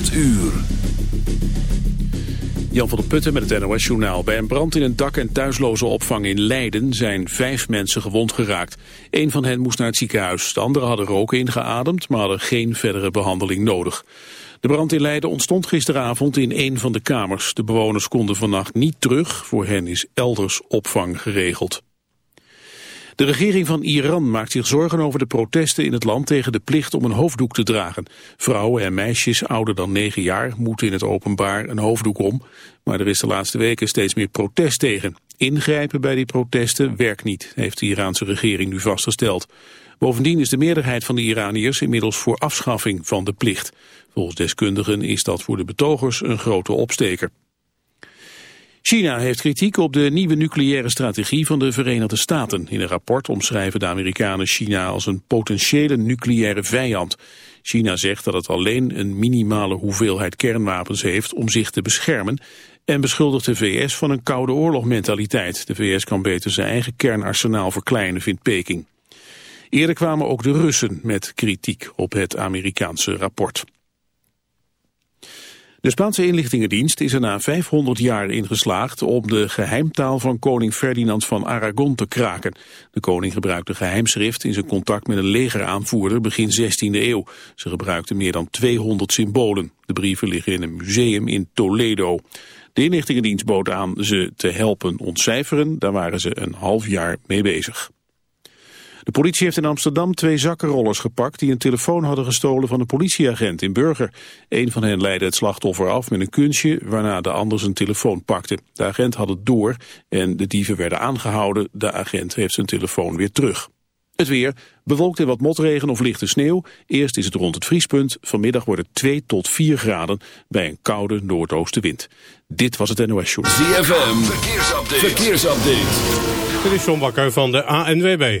8 uur. Jan van der Putten met het NOS-journaal. Bij een brand in een dak- en thuisloze opvang in Leiden zijn vijf mensen gewond geraakt. Een van hen moest naar het ziekenhuis. De anderen hadden rook ingeademd, maar hadden geen verdere behandeling nodig. De brand in Leiden ontstond gisteravond in een van de kamers. De bewoners konden vannacht niet terug. Voor hen is elders opvang geregeld. De regering van Iran maakt zich zorgen over de protesten in het land tegen de plicht om een hoofddoek te dragen. Vrouwen en meisjes ouder dan negen jaar moeten in het openbaar een hoofddoek om. Maar er is de laatste weken steeds meer protest tegen. Ingrijpen bij die protesten werkt niet, heeft de Iraanse regering nu vastgesteld. Bovendien is de meerderheid van de Iraniërs inmiddels voor afschaffing van de plicht. Volgens deskundigen is dat voor de betogers een grote opsteker. China heeft kritiek op de nieuwe nucleaire strategie van de Verenigde Staten. In een rapport omschrijven de Amerikanen China als een potentiële nucleaire vijand. China zegt dat het alleen een minimale hoeveelheid kernwapens heeft om zich te beschermen en beschuldigt de VS van een koude oorlogmentaliteit. De VS kan beter zijn eigen kernarsenaal verkleinen, vindt Peking. Eerder kwamen ook de Russen met kritiek op het Amerikaanse rapport. De Spaanse inlichtingendienst is er na 500 jaar in geslaagd om de geheimtaal van koning Ferdinand van Aragon te kraken. De koning gebruikte geheimschrift in zijn contact met een legeraanvoerder begin 16e eeuw. Ze gebruikten meer dan 200 symbolen. De brieven liggen in een museum in Toledo. De inlichtingendienst bood aan ze te helpen ontcijferen. Daar waren ze een half jaar mee bezig. De politie heeft in Amsterdam twee zakkenrollers gepakt die een telefoon hadden gestolen van een politieagent in Burger. Een van hen leidde het slachtoffer af met een kunstje waarna de ander zijn telefoon pakte. De agent had het door en de dieven werden aangehouden. De agent heeft zijn telefoon weer terug. Het weer, bewolkt in wat motregen of lichte sneeuw. Eerst is het rond het vriespunt. Vanmiddag wordt het 2 tot 4 graden bij een koude noordoostenwind. Dit was het NOS Show. ZFM, verkeersupdate. verkeersupdate. Dit is John Bakker van de ANWB.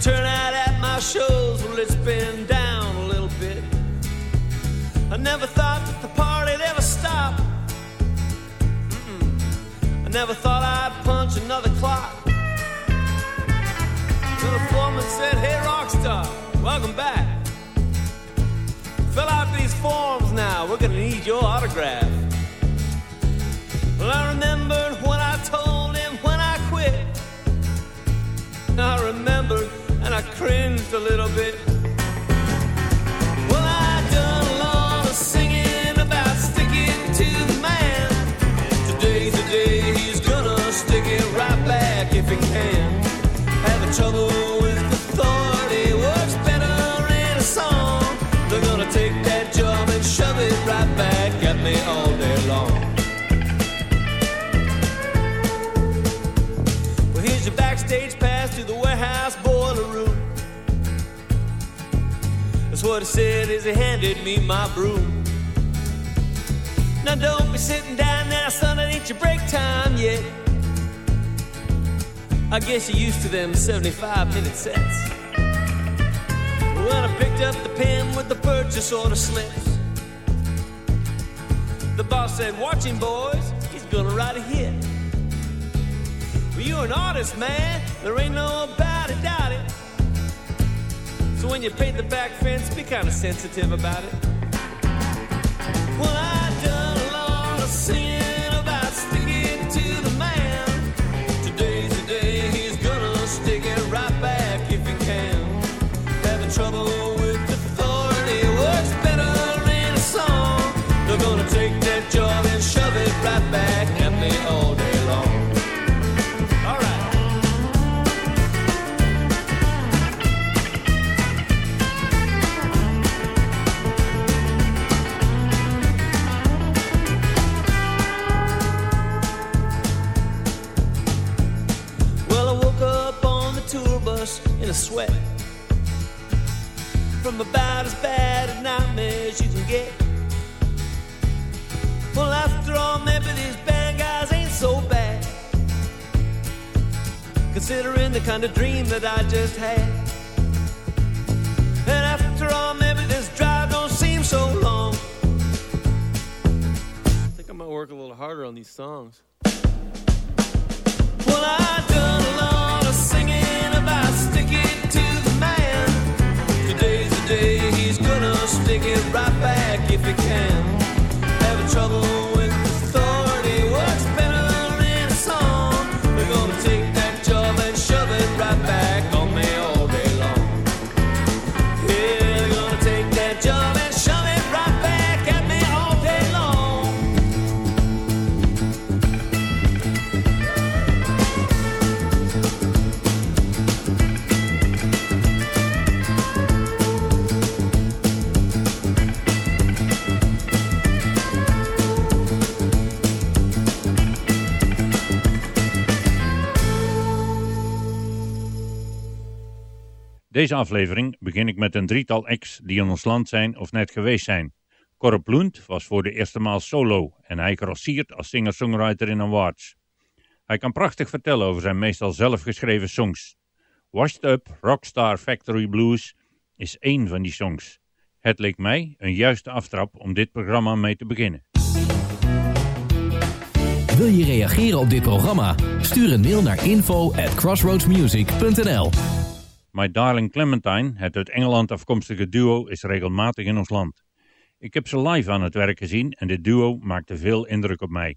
Turnout at my shows, well, it's been down a little bit. I never thought that the party'd ever stop. Mm-mm. I never thought I'd punch another clock. The promoter said, Hey, Rockstar, welcome back. Fill out these forms now. We're gonna need your autograph. Well, I remembered what I told him when I quit. I remembered I cringed a little bit. Well, I done a lot of singing about sticking to the man. Today's the day he's gonna stick it right back if he can. Having trouble he said as he handed me my broom. Now don't be sitting down now, son, it ain't your break time yet. I guess you're used to them 75 minute sets. When I picked up the pen with the purchase order slips, the boss said, Watch him, boys, he's gonna write a hit. Well, you're an artist, man, there ain't no about it. So when you paint the back fence, be kind of sensitive about it. From about as bad a nightmare as you can get. Well, after all, maybe these bad guys ain't so bad. Considering the kind of dream that I just had. And after all, maybe this drive don't seem so long. I think I might work a little harder on these songs. Well, I done a Deze aflevering begin ik met een drietal acts die in ons land zijn of net geweest zijn. Corp Lund was voor de eerste maal solo en hij grassiert als singer-songwriter in awards. Hij kan prachtig vertellen over zijn meestal zelfgeschreven songs. Washed Up Rockstar Factory Blues is één van die songs. Het leek mij een juiste aftrap om dit programma mee te beginnen. Wil je reageren op dit programma? Stuur een mail naar info at crossroadsmusic.nl My Darling Clementine, het uit Engeland afkomstige duo, is regelmatig in ons land. Ik heb ze live aan het werk gezien en dit duo maakte veel indruk op mij.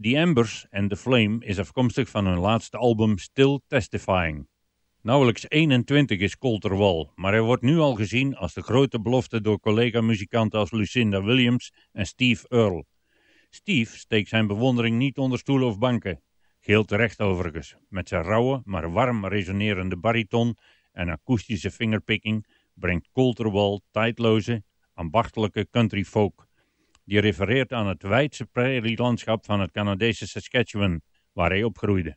The Embers and The Flame is afkomstig van hun laatste album Still Testifying. Nauwelijks 21 is Colter Wall, maar hij wordt nu al gezien als de grote belofte door collega-muzikanten als Lucinda Williams en Steve Earle. Steve steekt zijn bewondering niet onder stoelen of banken. Geheel terecht overigens, met zijn rauwe, maar warm resonerende bariton en akoestische fingerpicking brengt Colter Wall tijdloze, ambachtelijke country folk. Die refereert aan het wijdse prairielandschap van het Canadese Saskatchewan, waar hij opgroeide.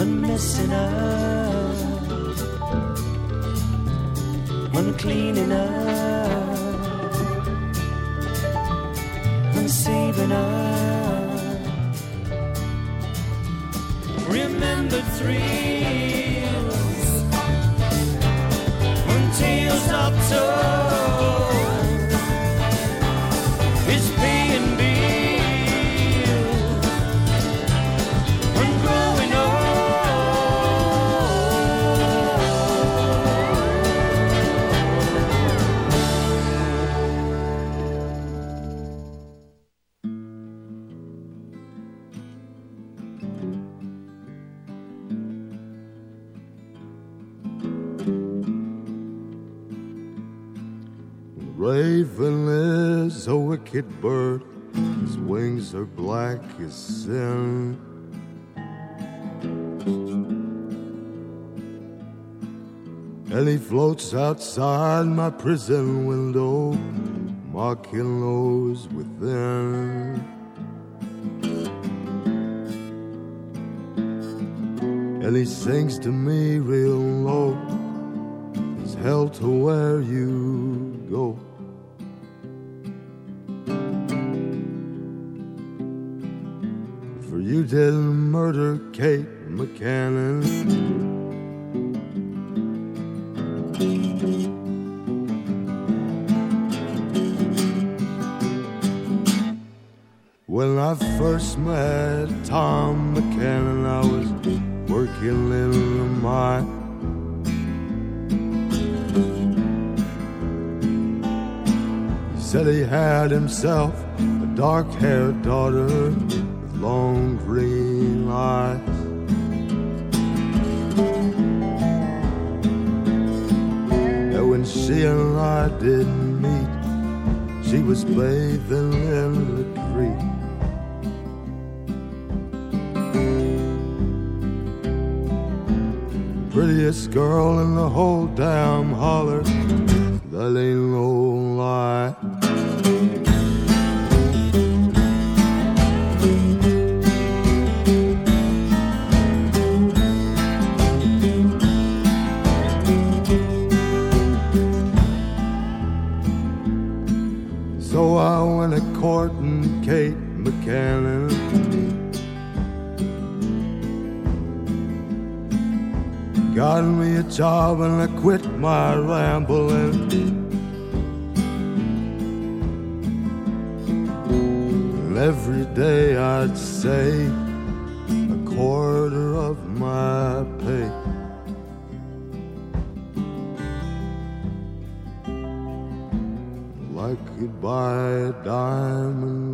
One messing up, one cleaning up, one saving up. Remember thrills, one tails up to. Heaven is a wicked bird, his wings are black as sin. And he floats outside my prison window, mocking those within. And he sings to me real low, it's hell to where you go. You did murder Kate McCannon. When I first met Tom McCannon, I was working in a mine. He said he had himself a dark haired daughter long green eyes. And when she and I didn't meet, she was bathing in the creek. Prettiest girl in the whole damn holler, that ain't job and I quit my rambling. Every day I'd save a quarter of my pay. I could buy a diamond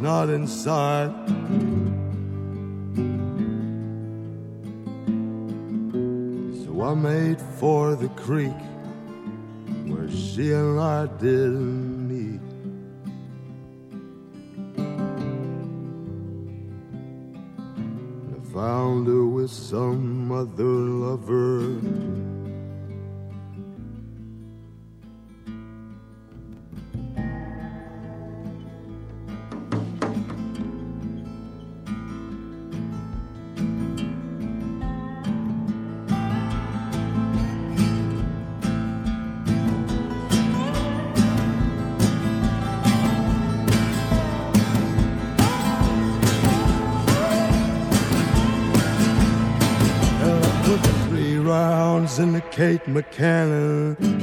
not inside. So I made for the creek where she and I didn't meet. And I found her with some other lover. In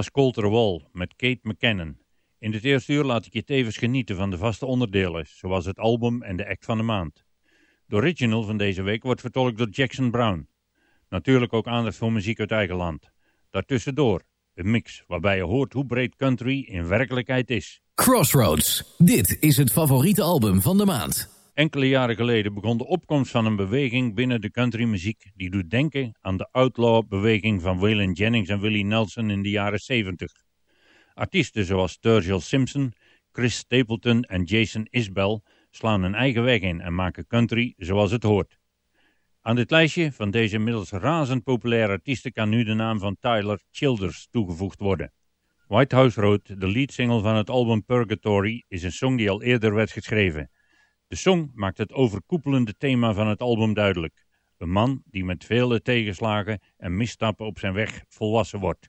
was Colter Wall met Kate McKinnon. In dit eerste uur laat ik je tevens genieten van de vaste onderdelen, zoals het album en de act van de maand. De original van deze week wordt vertolkt door Jackson Brown. Natuurlijk ook aandacht voor muziek uit eigen land. Daartussendoor een mix waarbij je hoort hoe breed country in werkelijkheid is. Crossroads. Dit is het favoriete album van de maand. Enkele jaren geleden begon de opkomst van een beweging binnen de countrymuziek die doet denken aan de outlaw-beweging van Waylon Jennings en Willie Nelson in de jaren 70. Artiesten zoals Sturgill Simpson, Chris Stapleton en Jason Isbell slaan een eigen weg in en maken country zoals het hoort. Aan dit lijstje van deze inmiddels razend populaire artiesten kan nu de naam van Tyler Childers toegevoegd worden. White House Road, de leadsingle van het album Purgatory, is een song die al eerder werd geschreven. De song maakt het overkoepelende thema van het album duidelijk. Een man die met vele tegenslagen en misstappen op zijn weg volwassen wordt.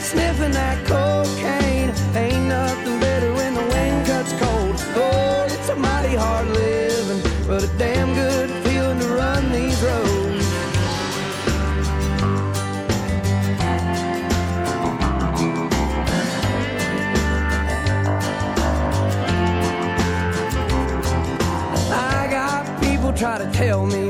sniffing that cocaine. Ain't nothing better when the wind cuts cold. Oh, it's a mighty hard living, but a damn good feeling to run these roads. I got people try to tell me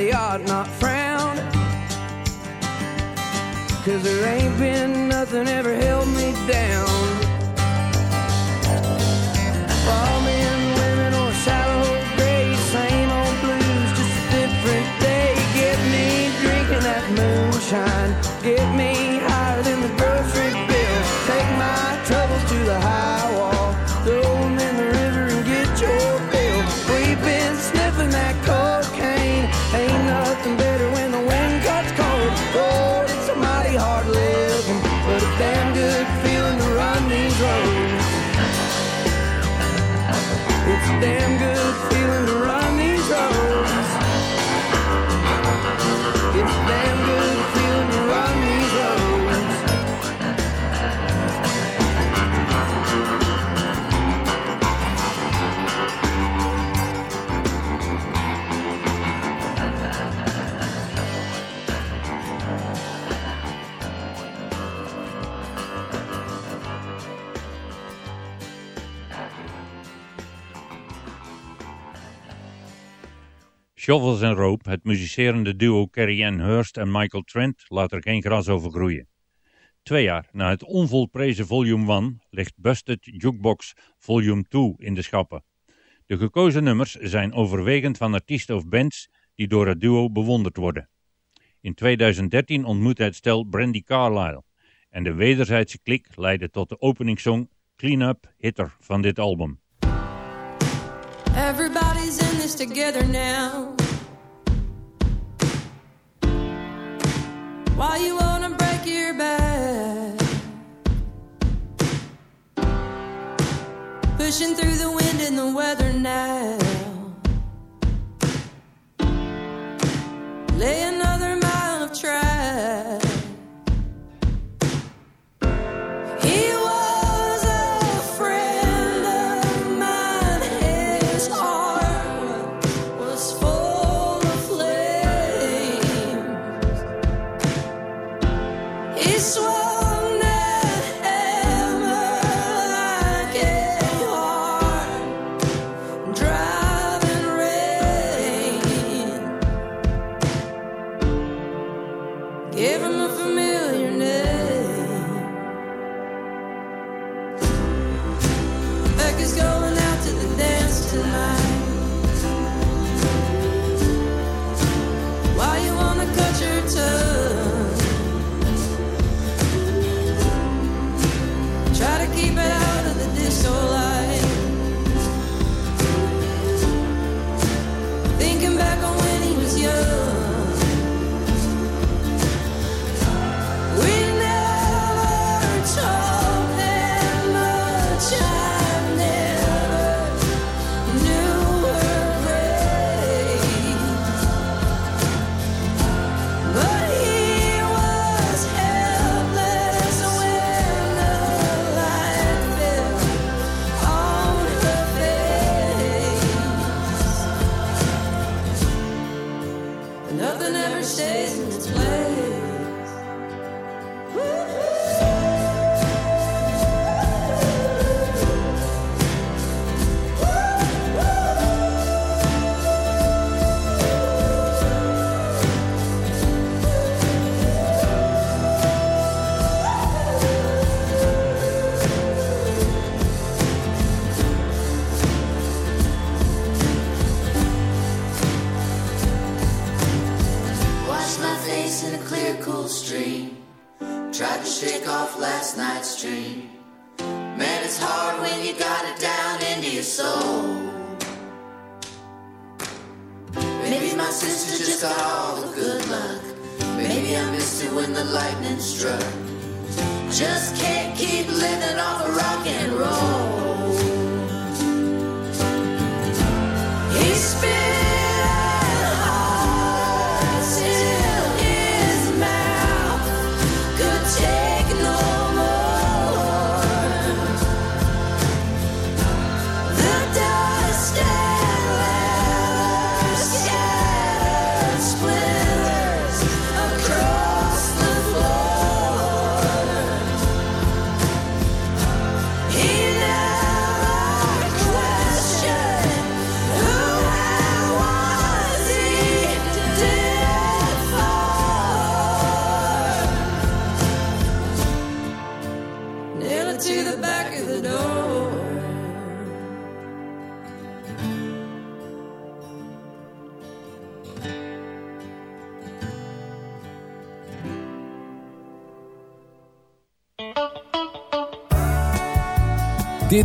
they ought not frown. Cause there ain't been nothing ever held me down. Shovels en Rope, het muzicerende duo Carrie Ann Hurst en Michael Trent, laat er geen gras over groeien. Twee jaar na het onvolprezen volume 1 ligt Busted Jukebox volume 2 in de schappen. De gekozen nummers zijn overwegend van artiesten of bands die door het duo bewonderd worden. In 2013 ontmoette het stel Brandy Carlyle en de wederzijdse klik leidde tot de openingssong Clean Up Hitter van dit album. together now. Why you wanna break your back? Pushing through the wind and the weather now. Laying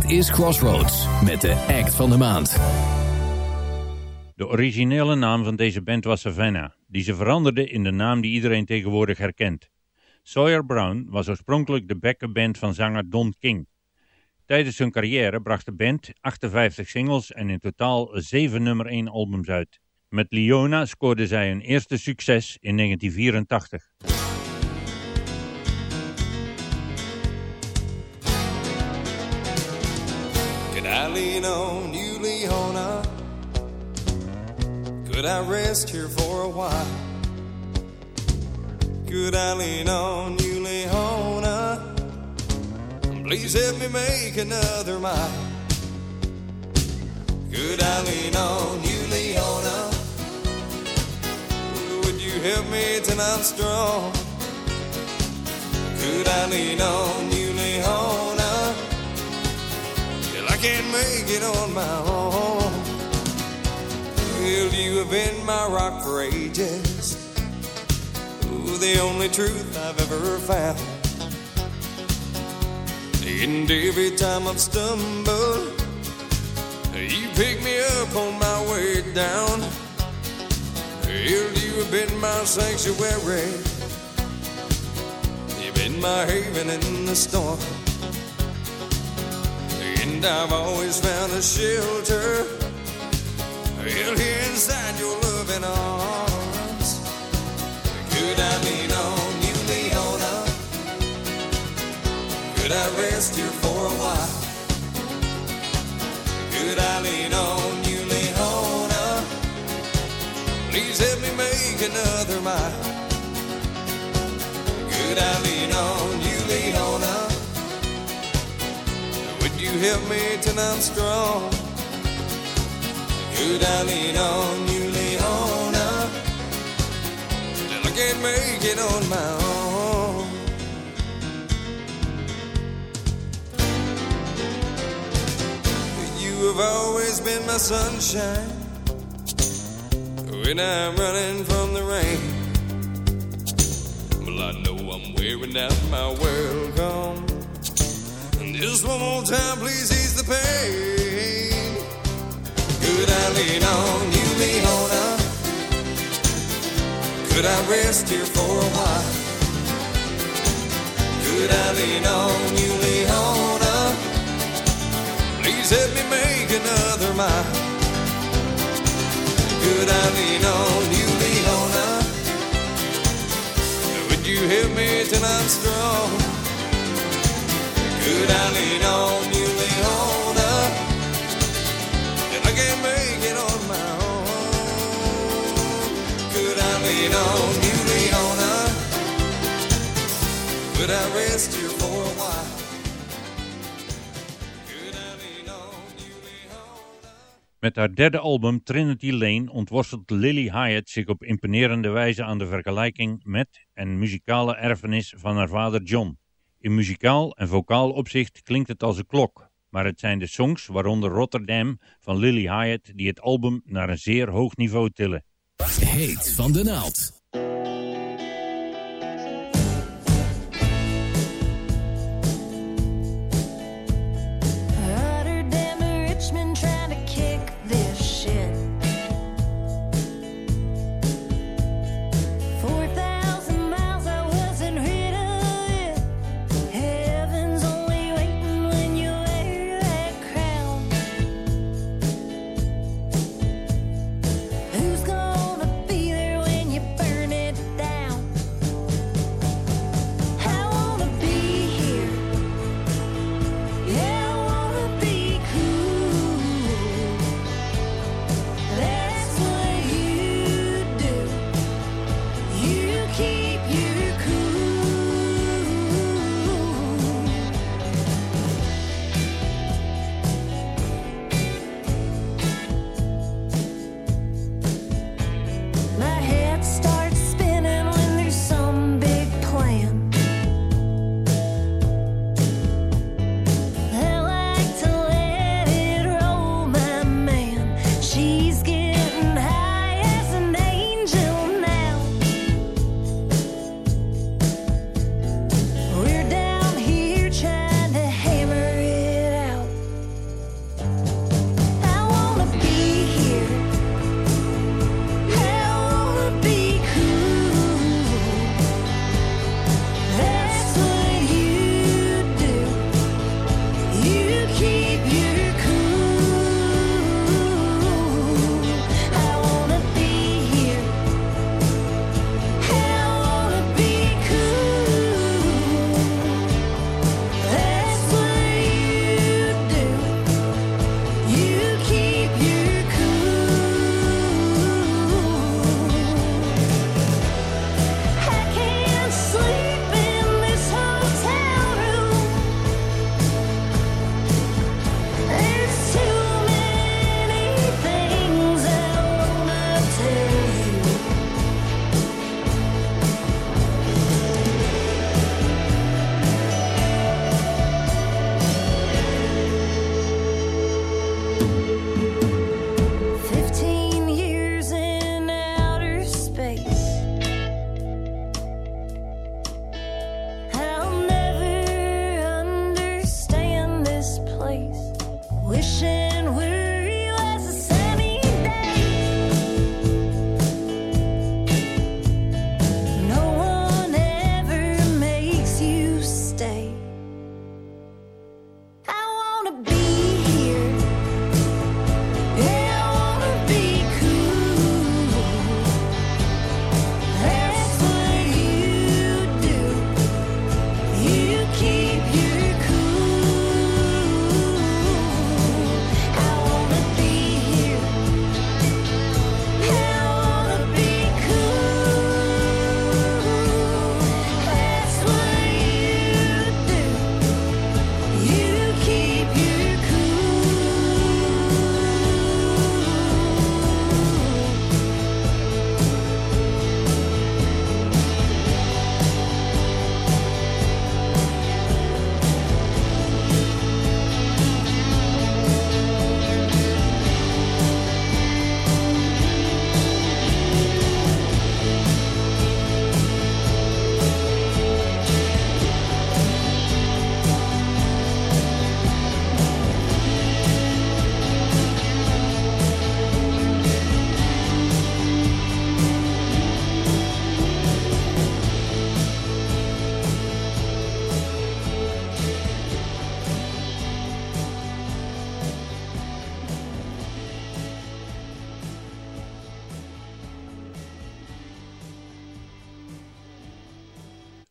is Crossroads met de act van de maand. De originele naam van deze band was Savannah, die ze veranderde in de naam die iedereen tegenwoordig herkent. Sawyer Brown was oorspronkelijk de backup-band van zanger Don King. Tijdens hun carrière bracht de band 58 singles en in totaal 7 nummer 1 albums uit. Met Leona scoorde zij hun eerste succes in 1984. Could I rest here for a while? Could I lean on you, Leona? Please help me make another mile. Could I lean on you, Leona? Would you help me till I'm strong? Could I lean on you, Leona? Till I can't make it on my own. Well, you have been my rock for ages. Ooh, the only truth I've ever found. And every time I've stumbled, you pick me up on my way down. Well, you have been my sanctuary. You've been my haven in the storm. And I've always found a shelter. Here inside your loving arms. Could I lean on you, Leona? Could I rest here for a while? Could I lean on you, Leona? Please help me make another mile. Could I lean on you, Leona? Would you help me till I'm strong? Could I lean on you, Leona? Till I can't make it on my own. You have always been my sunshine when I'm running from the rain. Well, I know I'm wearing out my welcome. And just one more time, please ease the pain. Could I lean on you, Leona? Could I rest here for a while? Could I lean on you, Leona? Please help me make another mile. Could I lean on you, Leona? Would you help me till I'm strong? Could I lean on you, For a while? Met haar derde album Trinity Lane ontworstelt Lily Hyatt zich op imponerende wijze aan de vergelijking met en muzikale erfenis van haar vader John. In muzikaal en vocaal opzicht klinkt het als een klok, maar het zijn de songs, waaronder Rotterdam van Lily Hyatt, die het album naar een zeer hoog niveau tillen. Heet van de naald.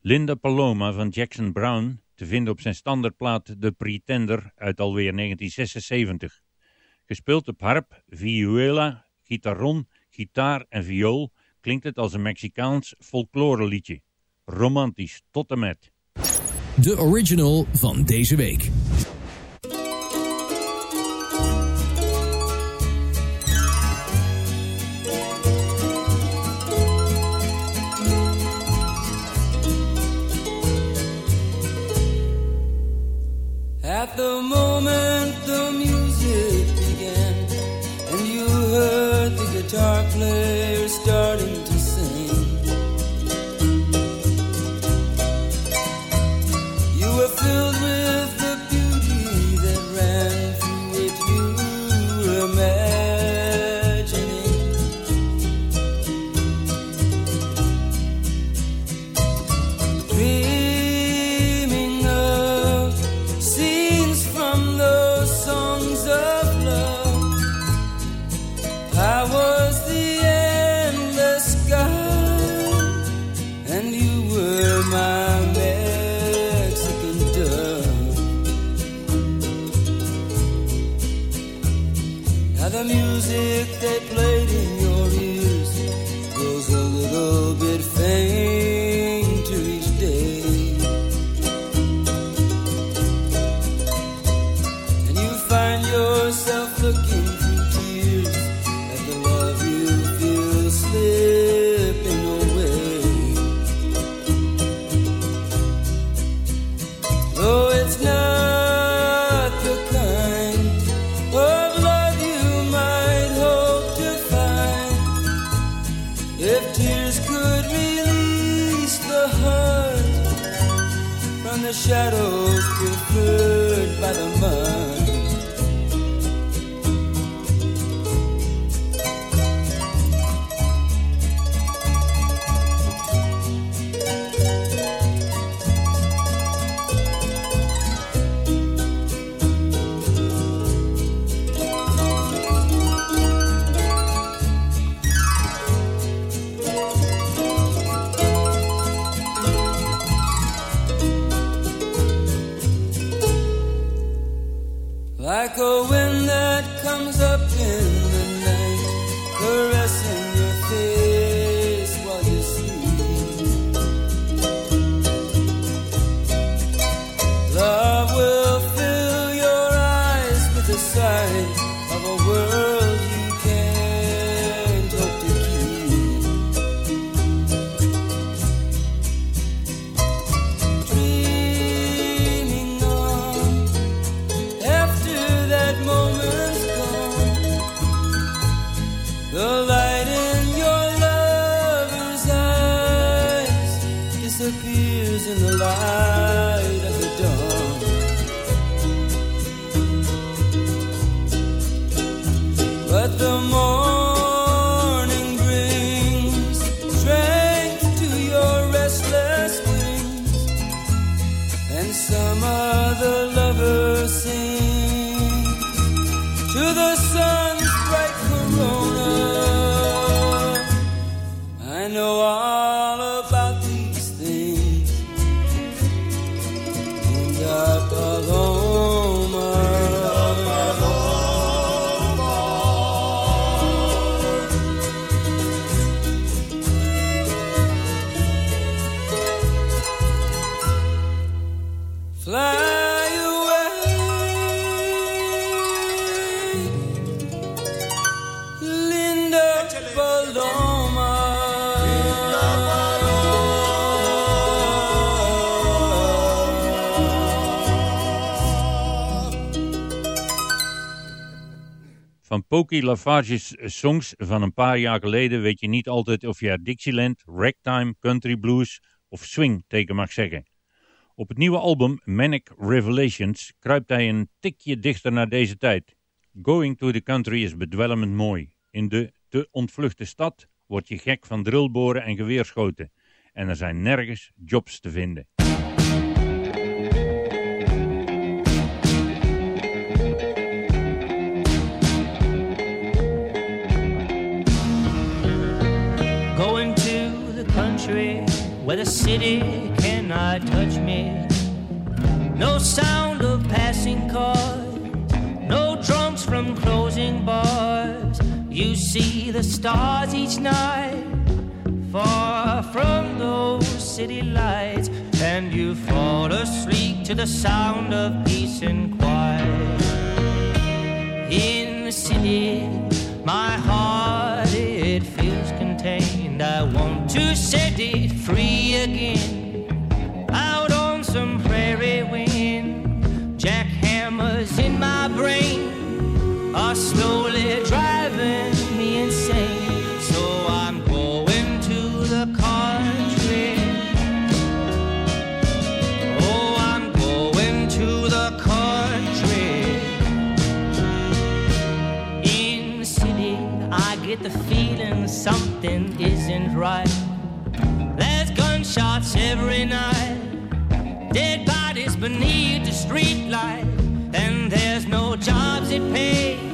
Linda Paloma van Jackson Brown, te vinden op zijn standaardplaat The Pretender uit alweer 1976. Gespeeld op harp, viola, gitaron, gitaar en viool klinkt het als een Mexicaans folkloreliedje. Romantisch tot en met. De original van deze week. By the to the Pokey Lafarge's songs van een paar jaar geleden weet je niet altijd of je Dixieland, ragtime, country blues of swing tegen mag zeggen. Op het nieuwe album Manic Revelations kruipt hij een tikje dichter naar deze tijd. Going to the country is bedwelmend mooi. In de te ontvluchte stad word je gek van drillboren en geweerschoten. En er zijn nergens jobs te vinden. City cannot touch me. No sound of passing cars, no drums from closing bars. You see the stars each night far from those city lights, and you fall asleep to the sound of peace and quiet. In the city, my heart to set it free again, out on some prairie wind. Jackhammers in my brain are slowly driving me insane. So I'm going to the country. Oh, I'm going to the country. In the city, I get the feeling something isn't right. Gunshots every night, dead bodies beneath the street light, and there's no jobs that pay,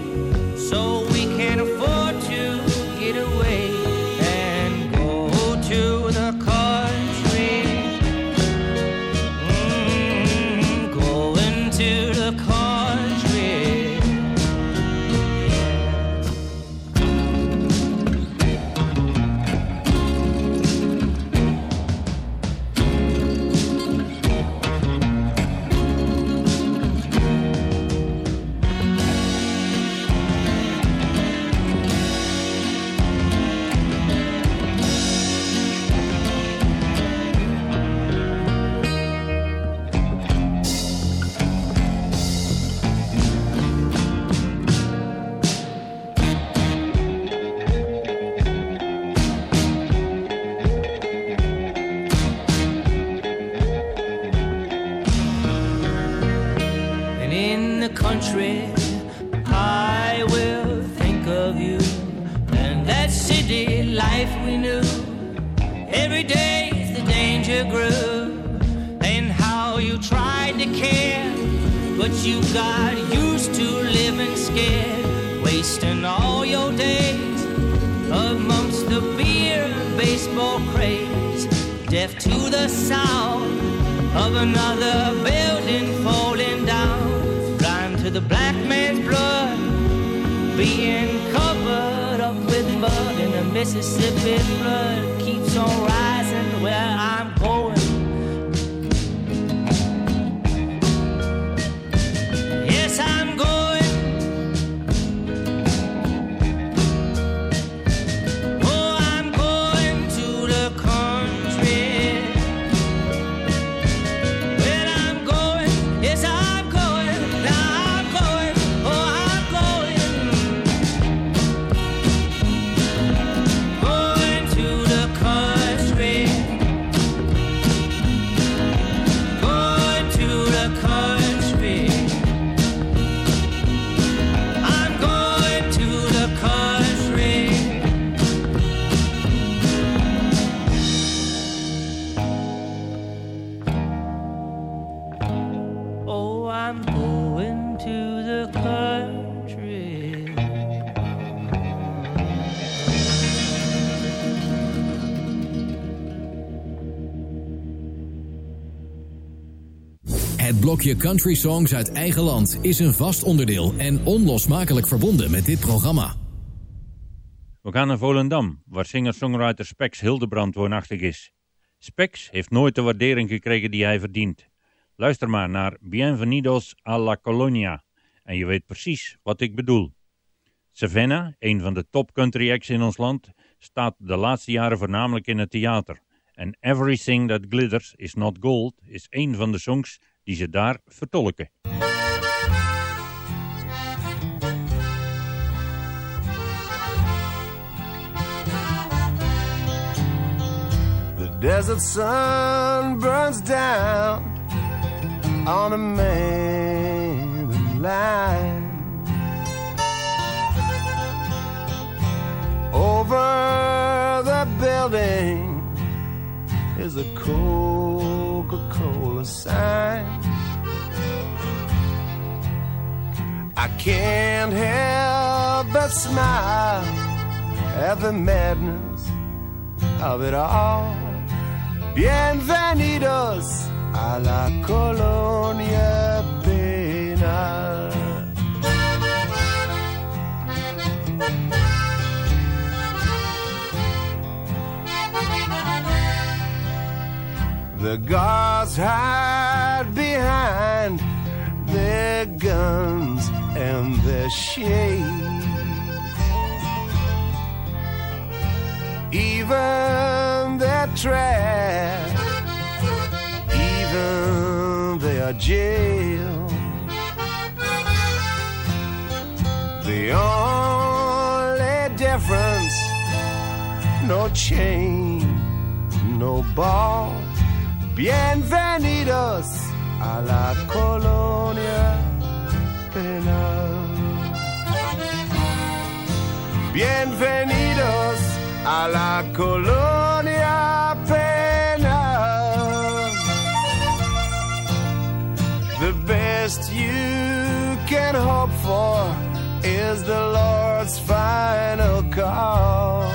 got used to living scared, wasting all your days amongst the beer and baseball craze, deaf to the sound of another building falling down, blind to the black man's blood, being covered up with mud, and the Mississippi flood keeps on rising where I'm going. Blokje Country Songs uit eigen land is een vast onderdeel en onlosmakelijk verbonden met dit programma. We gaan naar Volendam, waar singer-songwriter Spex Hildebrand woonachtig is. Spex heeft nooit de waardering gekregen die hij verdient. Luister maar naar Bienvenidos a la Colonia en je weet precies wat ik bedoel. Savannah, een van de top country acts in ons land, staat de laatste jaren voornamelijk in het theater. En Everything That Glitters Is Not Gold is een van de songs die ze daar vertolken. The desert sun burns down on a main line. Over the building is a Coca Cola sign. I can't help but smile at the madness of it all. Bienvenidos a la colonia penal. The guards hide behind their guns and their shades. Even their trap, even their jail. The only difference, no chain, no ball. Bienvenidos a la colonia Bienvenidos a la colonia penal. The best you can hope for is the Lord's final call.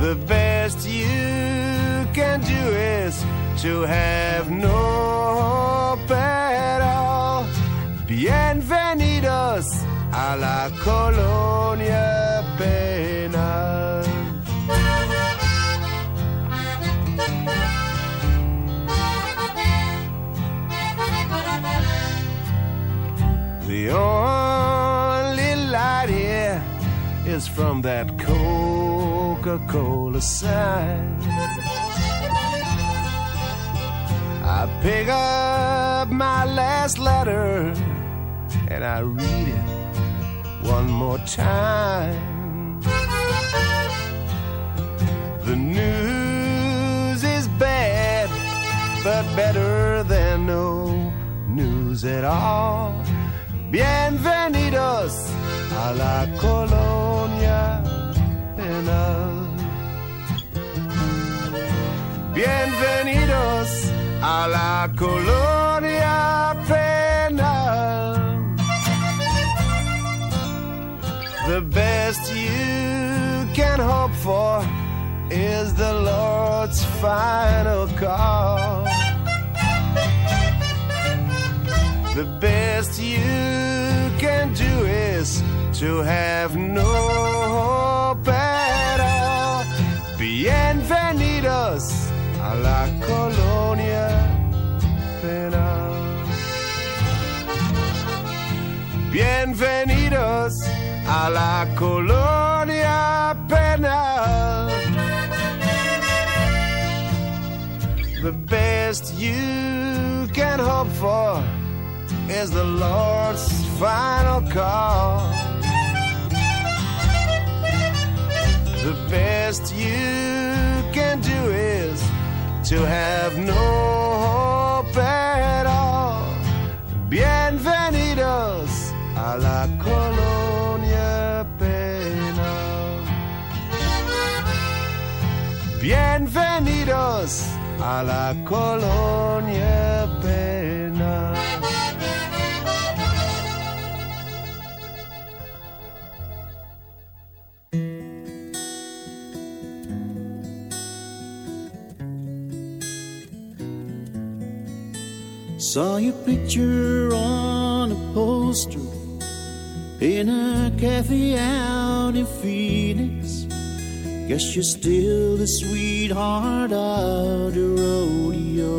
The best you can do is to have no la colonia penal. The only light here is from that Coca Cola sign. I pick up my last letter and I read it one more time. The news is bad, but better than no news at all. Bienvenidos a la colonia penal. Bienvenidos a la colonia penal. The best you can hope for is the Lord's final call. The best you can do is to have no hope at all. Bienvenidos a la colonia penal. Bienvenidos a la colonia penal. The best you can hope for is the Lord's final call. The best you can do is to have no hope Bienvenidos a la colonia. Saw your picture on a poster in a cafe out in Phoenix. Guess you're still the sweetheart of the rodeo.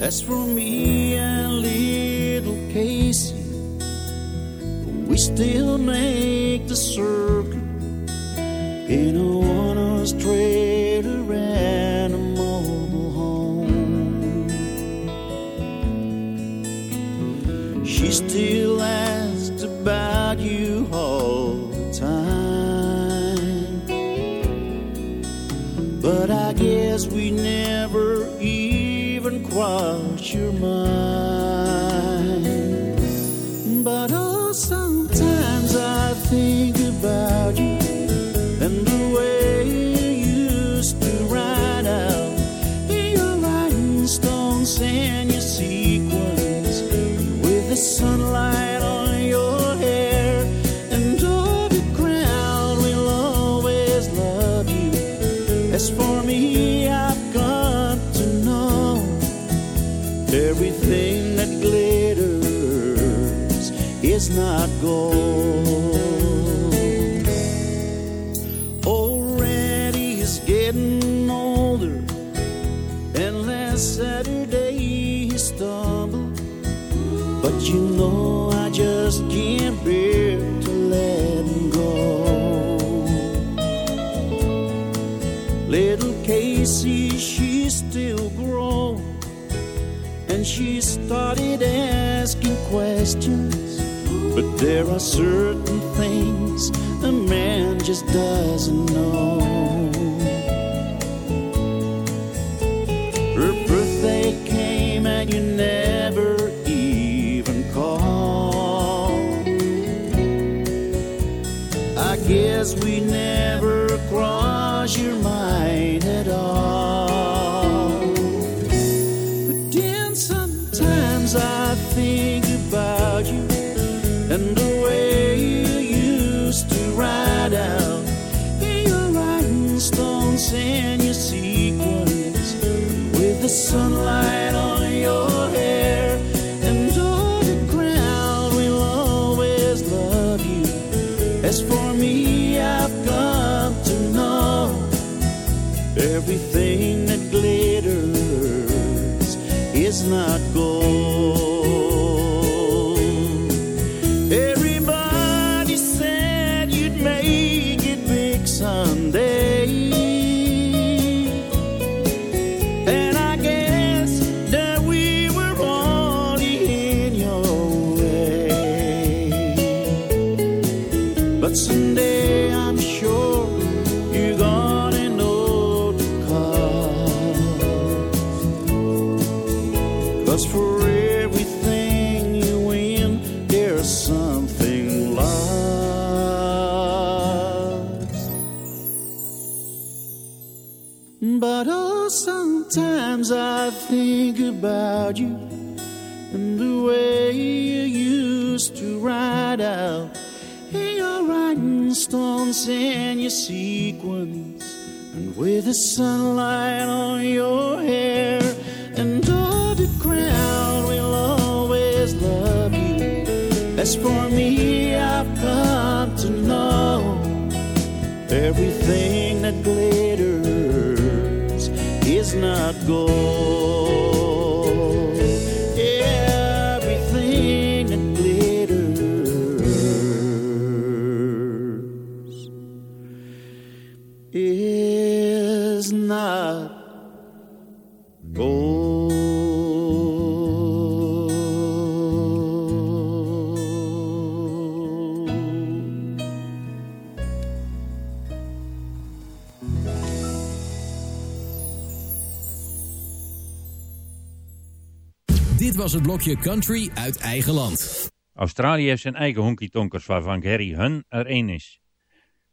As for me and little Casey, we still make the circuit in a one-horse trailer and a mobile home. She still asks about you and your sequins with the sunlight on your hair and all the crowd will always love you. As for me, I've got to know everything that glitters is not gold. She started asking questions. But there are certain things a man just doesn't know. Everything about you and the way you used to ride out in your riding stones and your sequins, and with the sunlight on your hair, and all the crowd will always love you. As for me, I've come to know everything that glitters is not gold. Was het blokje Country uit eigen land. Australië heeft zijn eigen honky-tonkers waarvan Gary Hun er één is.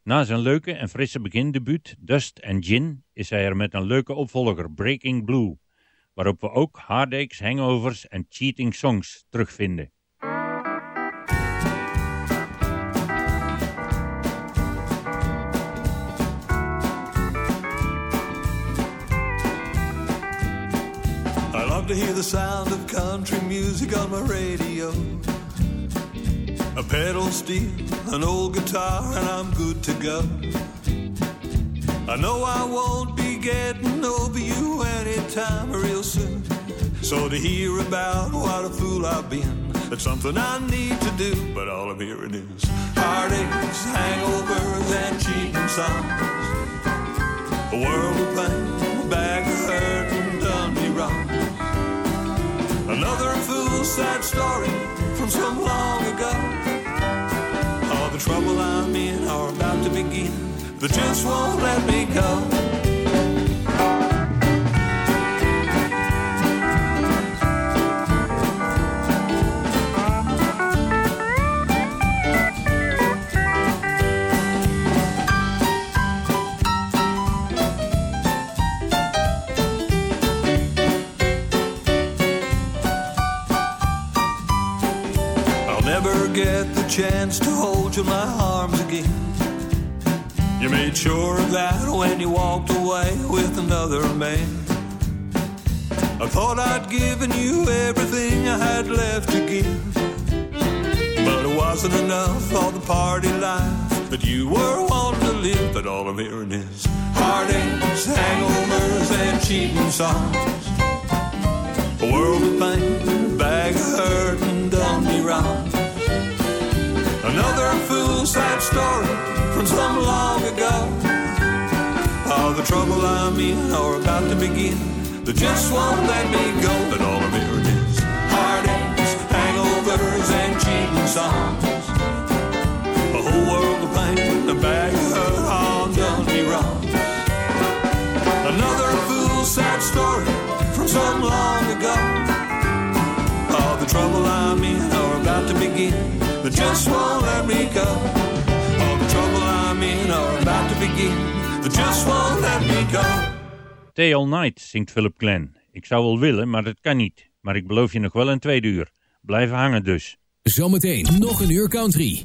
Na zijn leuke en frisse begindebuut Dust and Gin is hij er met een leuke opvolger Breaking Blue, waarop we ook heartaches, hangovers en cheating songs terugvinden. To hear the sound of country music on my radio. A pedal steel, an old guitar, and I'm good to go. I know I won't be getting over you anytime real soon. So to hear about what a fool I've been, that's something I need to do. But all I'm hearing is heartaches, hangovers, and cheating songs. A world of pain, Another fool's sad story from some long ago. All the trouble I'm in are about to begin, but just won't let me go. Chance to hold you in my arms again. You made sure of that when you walked away with another man. I thought I'd given you everything I had left to give. But it wasn't enough for the party life that you were wanting to live. But all I'm hearing is heartaches, hangovers, and cheating songs. A world of pain, a bag of hurt, and done me wrong. Another fool sad story from some long ago. All the trouble I'm in are about to begin, that just won't let me go. And all I'm hearing is heartaches, hangovers, and cheating songs. A whole world of pain, a bag of hurt all done me wrong. Another fool sad story from some long ago. All the trouble I'm in or about to begin, that just won't let me go. All the trouble I'm in or about to begin, that just won't let me go. Stay All Night, zingt Philip Glenn. Ik zou wel willen, maar dat kan niet. Maar ik beloof je nog wel een tweede uur. Blijf hangen dus. Zometeen nog een uur country.